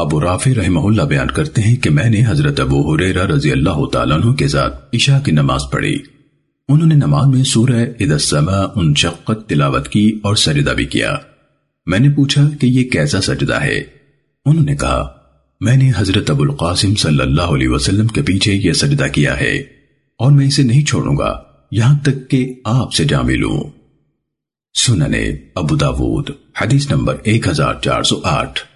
ابو رافی رحمہ اللہ بیان کرتے ہیں کہ میں نے حضرت ابو حریرہ رضی اللہ تعالیٰ عنہ کے ساتھ عشاء کی نماز پڑھی۔ انہوں نے نماز میں سورہ اذا السماء انشقت تلاوت کی اور سجدہ بھی کیا۔ میں نے پوچھا کہ یہ کیسا سجدہ ہے؟ انہوں نے کہا، میں نے حضرت ابو القاسم صلی اللہ علیہ وسلم کے پیچھے یہ سجدہ کیا ہے اور میں اسے نہیں چھوڑوں گا، یہاں تک کہ آپ سے جا ملوں۔ سننے ابو داود، حدیث نمبر ایک ہزار چار سو آٹھ۔